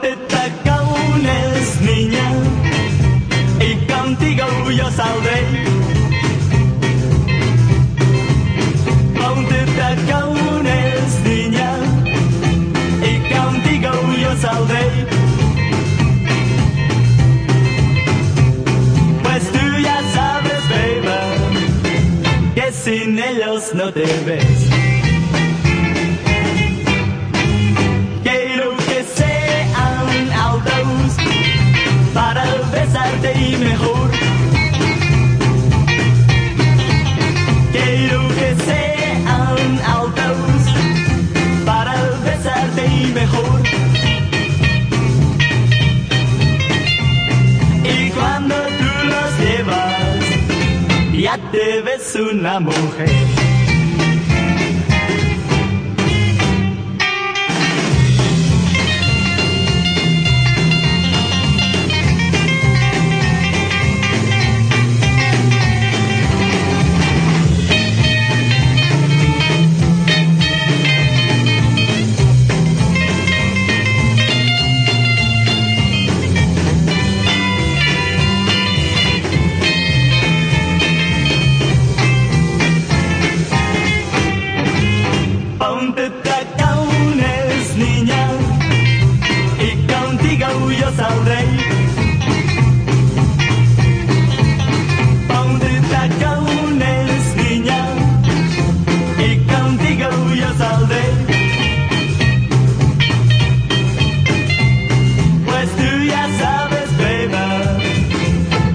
contenta que aún niña i contigo yo saldré. Contenta que aún és niña i contigo yo saldré. Pues tú ya sabes, baby, que sin ellos no te ves. Sean autos para besarte y mejor. Y cuando tú los llevas, ya te ves una mujer. Niña, y contigo yo saldré. Ponte tacones, niña, y contigo yo saldré. Pues tú ya sabes, beba,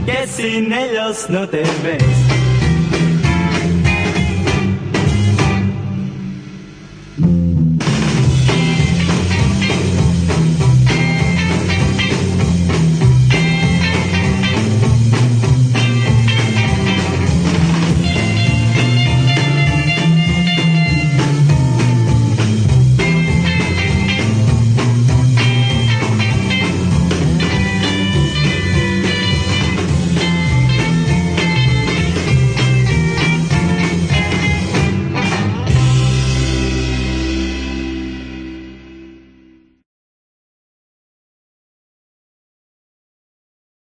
que sin ellos no te ves.